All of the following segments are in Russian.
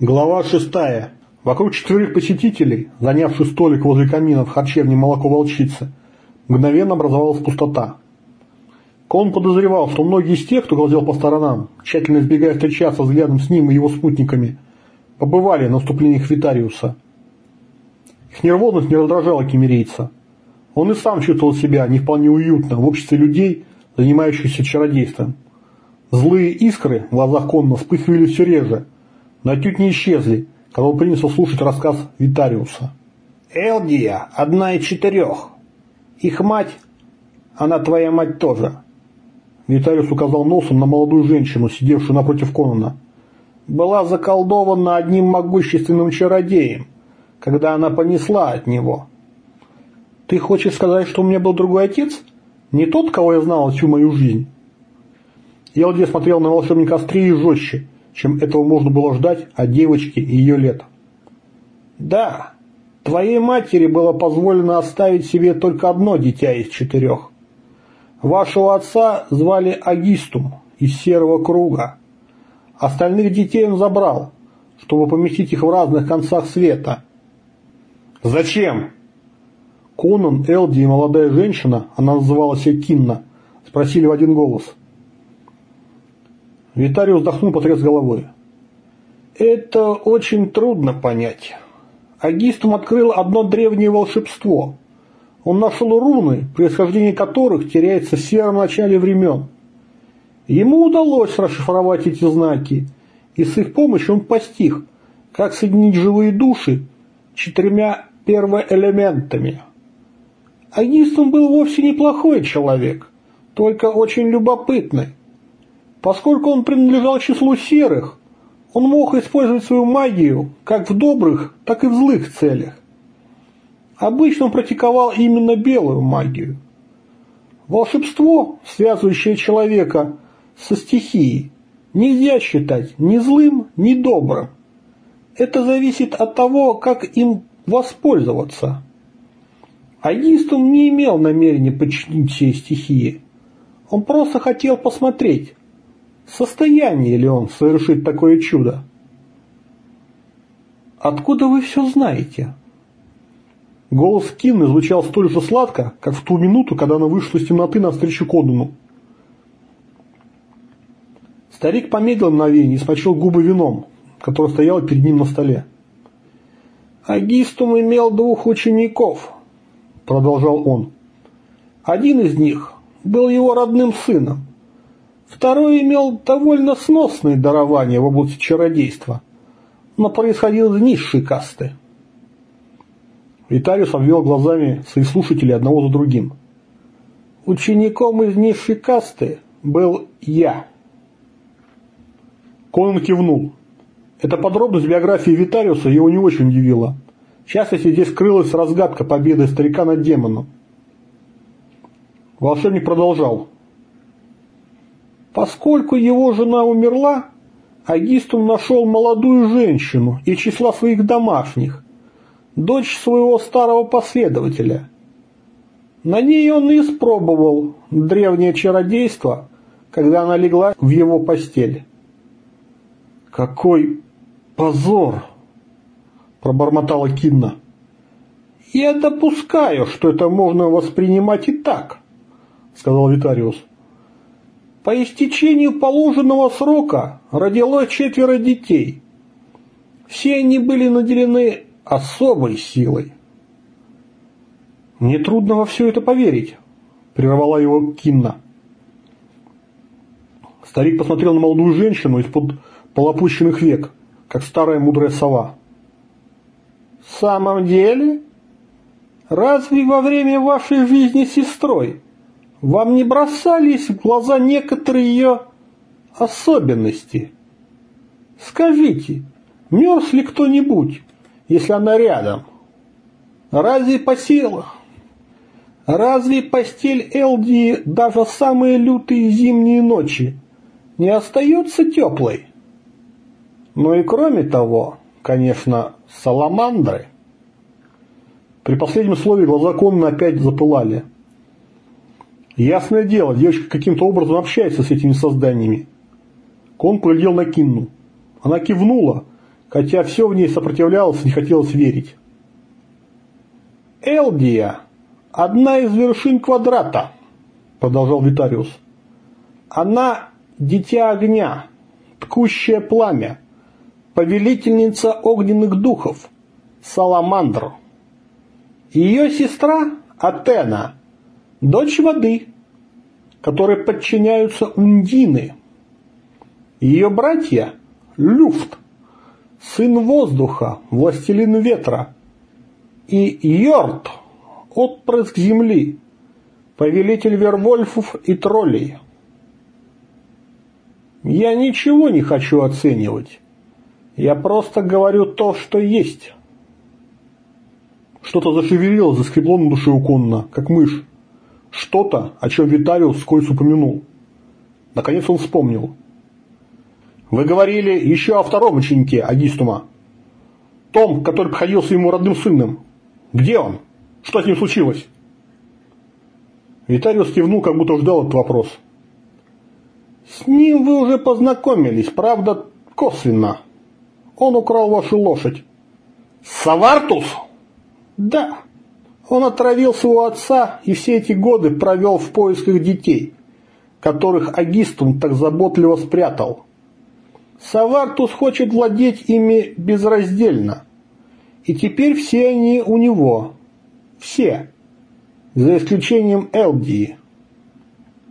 Глава шестая. Вокруг четверых посетителей, занявших столик возле камина в харчевне «Молоко волчицы», мгновенно образовалась пустота. Кон подозревал, что многие из тех, кто глазел по сторонам, тщательно избегая встречаться взглядом с ним и его спутниками, побывали на вступлениях Витариуса. Их нервозность не раздражала кемерийца. Он и сам чувствовал себя не вполне уютно в обществе людей, занимающихся чародейством. Злые искры в глазах Конна вспыхивали все реже – но отнюдь не исчезли, когда он принялся слушать рассказ Витариуса. «Элдия – одна из четырех. Их мать, она твоя мать тоже». Витариус указал носом на молодую женщину, сидевшую напротив Конана. «Была заколдована одним могущественным чародеем, когда она понесла от него». «Ты хочешь сказать, что у меня был другой отец? Не тот, кого я знал всю мою жизнь?» Элдия смотрел на волшебника острее и жестче – чем этого можно было ждать от девочки и ее лет. Да, твоей матери было позволено оставить себе только одно дитя из четырех. Вашего отца звали Агистум из Серого Круга. Остальных детей он забрал, чтобы поместить их в разных концах света. Зачем? Конан, Элди и молодая женщина, она называлась Кинна, спросили в один голос – Виталий вздохнул, потряс головой. Это очень трудно понять. Агистум открыл одно древнее волшебство. Он нашел руны, происхождение которых теряется в сером начале времен. Ему удалось расшифровать эти знаки, и с их помощью он постиг, как соединить живые души четырьмя первоэлементами. Агистум был вовсе неплохой человек, только очень любопытный. Поскольку он принадлежал числу серых, он мог использовать свою магию как в добрых, так и в злых целях. Обычно он практиковал именно белую магию. Волшебство, связывающее человека со стихией, нельзя считать ни злым, ни добрым. Это зависит от того, как им воспользоваться. Агистум не имел намерения подчинить все стихии. Он просто хотел посмотреть, в состоянии ли он совершить такое чудо? «Откуда вы все знаете?» Голос Кинны звучал столь же сладко, как в ту минуту, когда она вышла из темноты навстречу Кодану. Старик помедлил мгновение и смочил губы вином, которое стояло перед ним на столе. «Агистум имел двух учеников», — продолжал он. «Один из них был его родным сыном, Второй имел довольно сносные дарования в области чародейства, но происходил из низшей касты. Виталиус обвел глазами своих слушателей одного за другим. Учеником из низшей касты был я. Конан кивнул. Эта подробность биографии Витариуса его не очень удивила. В частности, здесь скрылась разгадка победы старика над демоном. Волшебник продолжал. Поскольку его жена умерла, Агистум нашел молодую женщину из числа своих домашних, дочь своего старого последователя. На ней он и испробовал древнее чародейство, когда она легла в его постель. «Какой позор!» – пробормотала Кинна. «Я допускаю, что это можно воспринимать и так», – сказал Витариус. По истечению положенного срока родилось четверо детей. Все они были наделены особой силой. «Мне трудно во все это поверить», – прервала его Кинна. Старик посмотрел на молодую женщину из-под полопущенных век, как старая мудрая сова. «В самом деле? Разве во время вашей жизни сестрой вам не бросались в глаза некоторые ее особенности? Скажите, мерз ли кто-нибудь, если она рядом? Разве посела? Разве постель Элди даже самые лютые зимние ночи не остается теплой? Ну и кроме того, конечно, саламандры. При последнем слове глаза Конна опять запылали – Ясное дело, девочка каким-то образом общается с этими созданиями. Кон поглядел на Кинну. Она кивнула, хотя все в ней сопротивлялось и не хотелось верить. «Элдия – одна из вершин квадрата», – продолжал Витариус. «Она – дитя огня, ткущее пламя, повелительница огненных духов, Саламандр. Ее сестра – Атена, дочь воды, которой подчиняются ундины. Ее братья – Люфт, сын воздуха, властелин ветра, и Йорд, отпрыск земли, повелитель вервольфов и троллей. Я ничего не хочу оценивать. Я просто говорю то, что есть. Что-то зашевелило, заскребло на душе у Конна, как мышь. Что-то, о чем Витариус вскользь упомянул. Наконец он вспомнил. Вы говорили еще о втором ученике Агистума. Том, который приходился ему родным сыном. Где он? Что с ним случилось? Витариус кивнул, как будто ждал этот вопрос. С ним вы уже познакомились, правда, косвенно. Он украл вашу лошадь. Савартус? Да. Он отравил своего отца и все эти годы провел в поисках детей, которых Агистум так заботливо спрятал. Савартус хочет владеть ими безраздельно. И теперь все они у него. Все. За исключением Элдии.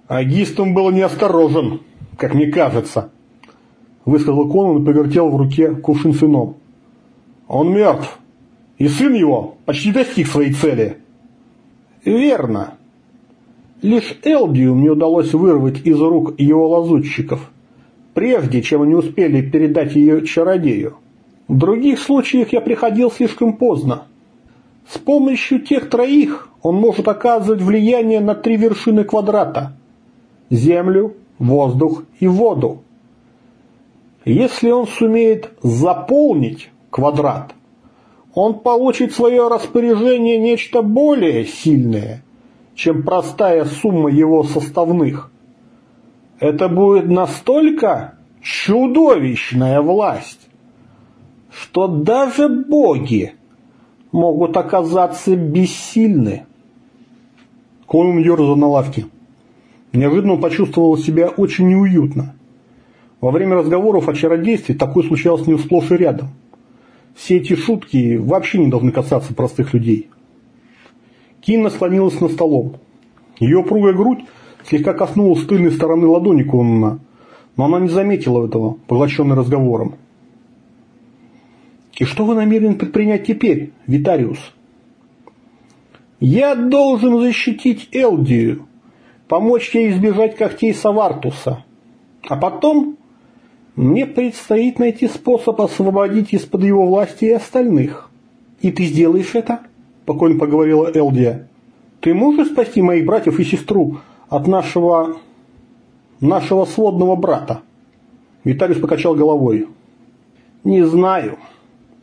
Агистум был неосторожен, как мне кажется, высказал Конан и повертел в руке кувшин с вином. Он мертв. И сын его почти достиг своей цели. Верно. Лишь Элдию мне удалось вырвать из рук его лазутчиков, прежде чем они успели передать ее чародею. В других случаях я приходил слишком поздно. С помощью тех троих он может оказывать влияние на три вершины квадрата – землю, воздух и воду. Если он сумеет заполнить квадрат, он получит в свое распоряжение нечто более сильное, чем простая сумма его составных. Это будет настолько чудовищная власть, что даже боги могут оказаться бессильны. Конан ерзал на лавке. Неожиданно почувствовал себя очень неуютно. Во время разговоров о чародействе такое случалось не сплошь и рядом. Все эти шутки вообще не должны касаться простых людей. Кинна склонилась над столом. Ее пругая грудь слегка коснулась тыльной стороны ладони Конана, но она не заметила этого, поглощенной разговором. «И что вы намерены предпринять теперь, Витариус?» «Я должен защитить Элдию, помочь ей избежать когтей Савартуса, а потом мне предстоит найти способ освободить из-под его власти и остальных. И ты сделаешь это? Спокойно поговорила Элдия. Ты можешь спасти моих братьев и сестру от нашего... нашего сводного брата? Виталий покачал головой. Не знаю.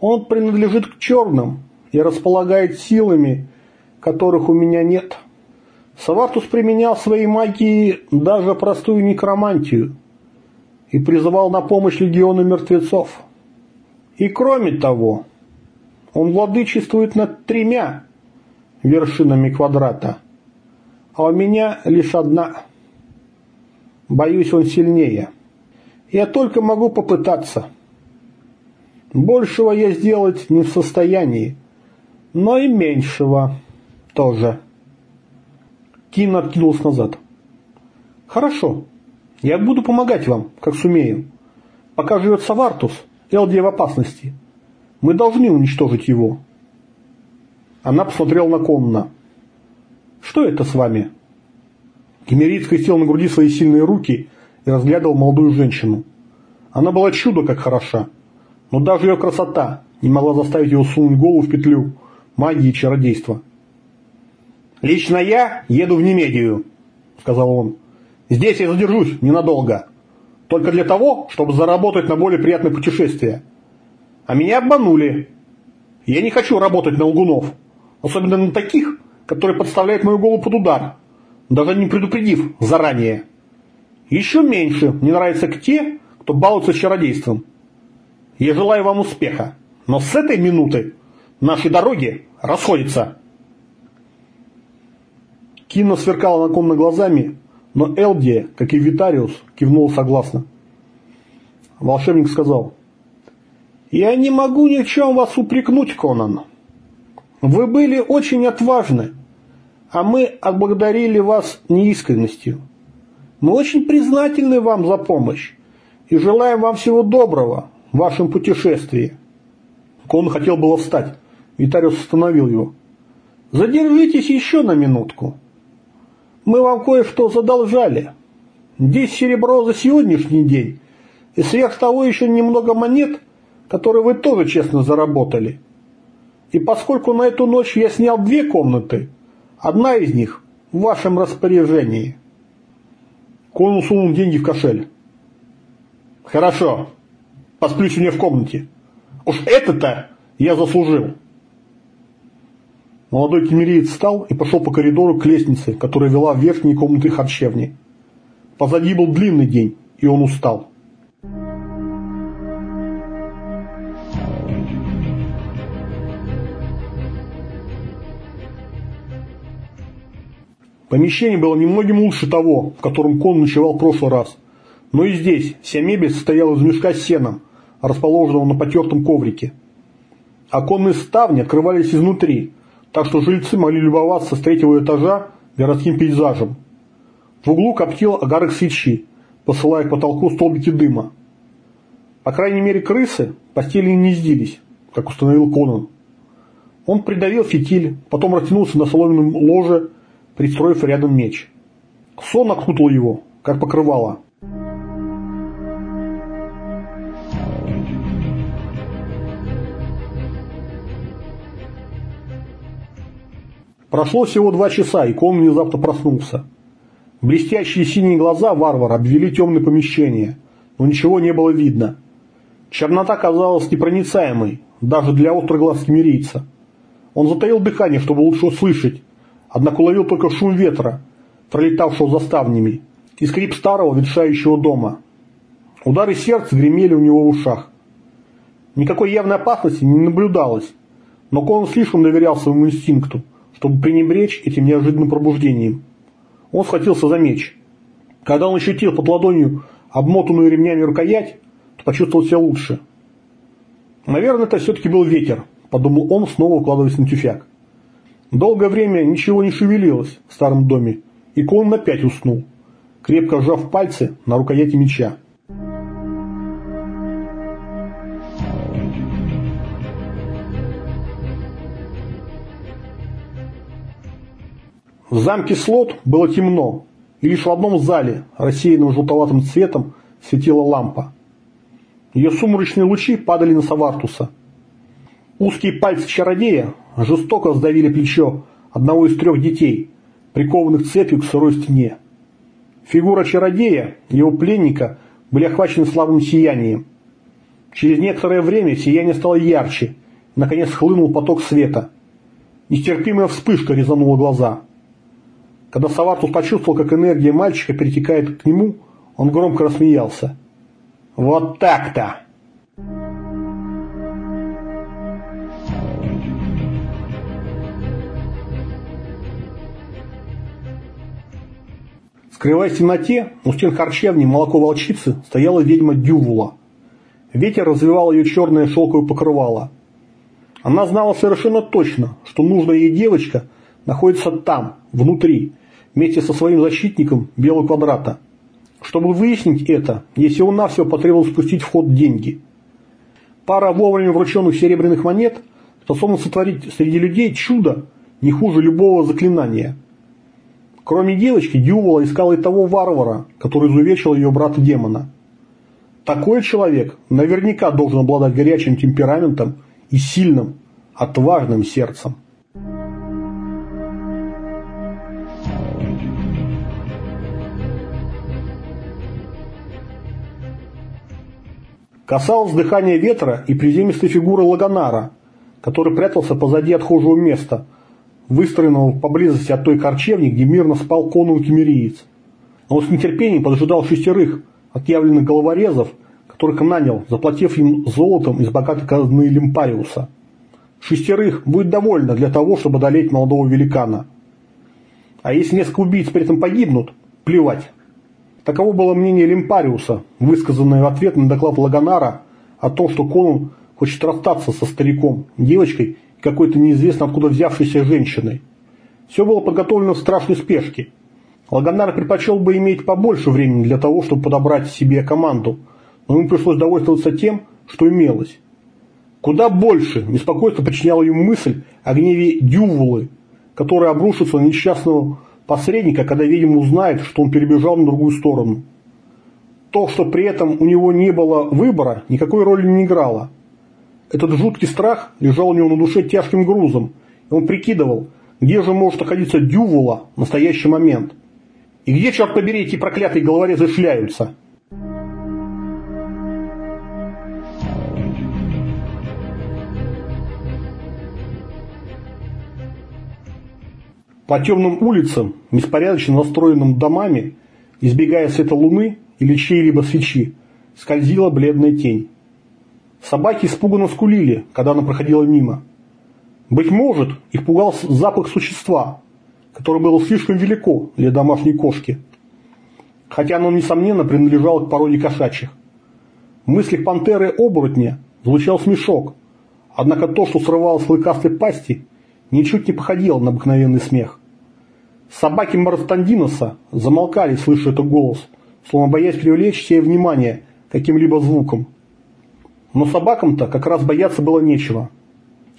Он принадлежит к черным и располагает силами, которых у меня нет. Савартус применял своей магии даже простую некромантию – и призывал на помощь легионы мертвецов. И кроме того, он владычествует над тремя вершинами квадрата, а у меня лишь одна. Боюсь, он сильнее. Я только могу попытаться. Большего я сделать не в состоянии, но и меньшего тоже. Кин откинулся назад. Хорошо, я буду помогать вам, как сумею. Пока живет Савартус, Элдия в опасности. Мы должны уничтожить его. Она посмотрела на Конна. Что это с вами? Кемерит скрестил на груди свои сильные руки и разглядывал молодую женщину. Она была чудо как хороша, но даже ее красота не могла заставить его сунуть голову в петлю магии и чародейства. «Лично я еду в Немедию», — сказал он. Здесь я задержусь ненадолго. Только для того, чтобы заработать на более приятное путешествие. А меня обманули. Я не хочу работать на лгунов. Особенно на таких, которые подставляют мою голову под удар. даже не предупредив заранее. Еще меньше мне нравятся те, кто балуется чародейством. Я желаю вам успеха, но с этой минуты наши дороги расходятся. Кина сверкала на глазами, но Элдия, как и Витариус, кивнул согласно. Волшебник сказал, «Я не могу ни в чем вас упрекнуть, Конан. Вы были очень отважны, а мы отблагодарили вас неискренностью. Мы очень признательны вам за помощь и желаем вам всего доброго в вашем путешествии». Конан хотел было встать. Витариус остановил его. «Задержитесь еще на минутку. Мы вам кое-что задолжали. Десять серебро за сегодняшний день и сверх того еще немного монет, которые вы тоже честно заработали. И поскольку на эту ночь я снял две комнаты, одна из них в вашем распоряжении. Конул сунул деньги в кошель. Хорошо, посплю сегодня в комнате. Уж это-то я заслужил. Молодой кемериец встал и пошел по коридору к лестнице, которая вела в верхние комнаты харчевни. Позади был длинный день, и он устал. Помещение было немногим лучше того, в котором Кон ночевал в прошлый раз. Но и здесь вся мебель состояла из мешка с сеном, расположенного на потертом коврике. Оконные ставни открывались изнутри, так что жильцы могли любоваться с третьего этажа городским пейзажем. В углу коптил огарок свечи, посылая к потолку столбики дыма. По крайней мере крысы постели не гнездились, как установил Конан. Он придавил фитиль, потом растянулся на соломенном ложе пристроив рядом меч. Сон окутал его, как покрывало. Прошло всего два часа, и Кон внезапно проснулся. Блестящие синие глаза варвара обвели темное помещение, но ничего не было видно. Чернота казалась непроницаемой, даже для остроглаз кемерийца. Он затаил дыхание, чтобы лучше услышать, однако уловил только шум ветра, пролетавшего за ставнями, и скрип старого ветшающего дома. Удары сердца гремели у него в ушах. Никакой явной опасности не наблюдалось, но Конан слишком доверял своему инстинкту, чтобы пренебречь этим неожиданным пробуждением. Он схватился за меч. Когда он ощутил под ладонью обмотанную ремнями рукоять, то почувствовал себя лучше. «Наверное, это все-таки был ветер», – подумал он, снова укладываясь на тюфяк. Долгое время ничего не шевелилось в старом доме, и Конан опять уснул, крепко сжав пальцы на рукояти меча. В замке Слот было темно, и лишь в одном зале, рассеянном желтоватым цветом, светила лампа. Ее сумрачные лучи падали на Савартуса. Узкие пальцы чародея жестоко сдавили плечо одного из трех детей, прикованных цепью к сырой стене. Фигура чародея и его пленника были охвачены слабым сиянием. Через некоторое время сияние стало ярче, и, наконец хлынул поток света. Нестерпимая вспышка резанула глаза. Когда Савартус почувствовал, как энергия мальчика перетекает к нему, он громко рассмеялся. «Вот так-то!» Скрываясь в темноте, у стен харчевни молоко волчицы стояла ведьма Дювула. Ветер развивал ее черное шелковое покрывало. Она знала совершенно точно, что нужная ей девочка находится там, внутри, вместе со своим защитником Белого Квадрата. Чтобы выяснить это, ей всего-навсего потребовалось спустить в ход деньги. Пара вовремя врученных серебряных монет способна сотворить среди людей чудо не хуже любого заклинания – Кроме девочки, Дювола искала и того варвара, который изувечил ее брата-демона. Такой человек наверняка должен обладать горячим темпераментом и сильным, отважным сердцем. Касалось дыхания ветра и приземистой фигуры Лагонара, который прятался позади отхожего места, выстроенного поблизости от той корчевни, где мирно спал конун кемериец. Он с нетерпением поджидал шестерых отъявленных головорезов, которых нанял, заплатив им золотом из богатой казны Лимпариуса. Шестерых будет довольно для того, чтобы одолеть молодого великана. А если несколько убийц при этом погибнут, плевать. Таково было мнение Лимпариуса, высказанное в ответ на доклад Лагонара о том, что Конун хочет расстаться со стариком, девочкой и какой-то неизвестно откуда взявшейся женщиной. Все было подготовлено в страшной спешке. Лагонар предпочел бы иметь побольше времени для того, чтобы подобрать себе команду, но ему пришлось довольствоваться тем, что имелось. Куда больше беспокойство причиняла ему мысль о гневе Дювулы, который обрушится на несчастного посредника, когда, видимо, узнает, что он перебежал на другую сторону. То, что при этом у него не было выбора, никакой роли не играло. Этот жуткий страх лежал у него на душе тяжким грузом, и он прикидывал, где же может находиться Дювула в настоящий момент. И где, черт побери, эти проклятые головорезы шляются – По темным улицам, беспорядочно настроенным домами, избегая света луны или чьей-либо свечи, скользила бледная тень. Собаки испуганно скулили, когда она проходила мимо. Быть может, их пугал запах существа, которое было слишком велико для домашней кошки, хотя оно, несомненно, принадлежало к породе кошачьих. В мыслях пантеры-оборотня звучал смешок, однако то, что срывалось с клыкастой пасти, ничуть не походило на обыкновенный смех. Собаки Марстандиноса замолкали, слыша этот голос, словно боясь привлечь себе внимание каким-либо звуком. Но собакам-то как раз бояться было нечего.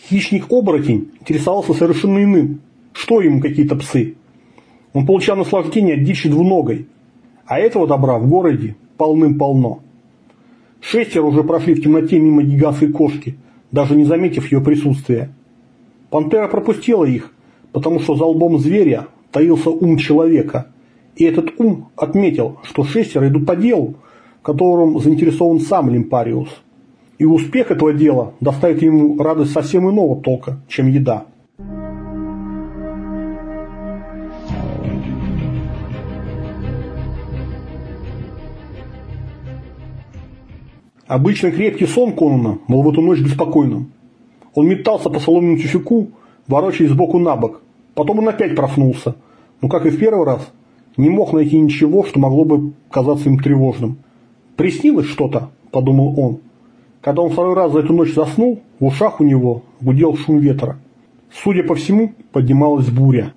Хищник-оборотень интересовался совершенно иным. Что ему какие-то псы? Он получал наслаждение от дичи двуногой. А этого добра в городе полным-полно. Шестеро уже прошли в темноте мимо гигантской кошки, даже не заметив ее присутствия. Пантера пропустила их, потому что за лбом зверя таился ум человека. И этот ум отметил, что шестеро идут по делу, в котором заинтересован сам Лимпариус. И успех этого дела доставит ему радость совсем иного толка, чем еда. Обычно крепкий сон Конана был в эту ночь беспокойным. Он метался по соломенному тюфяку, ворочаясь сбоку на бок. Потом он опять проснулся – но, как и в первый раз, не мог найти ничего, что могло бы казаться им тревожным. «Приснилось что-то?» – подумал он. Когда он второй раз за эту ночь заснул, в ушах у него гудел шум ветра. Судя по всему, поднималась буря.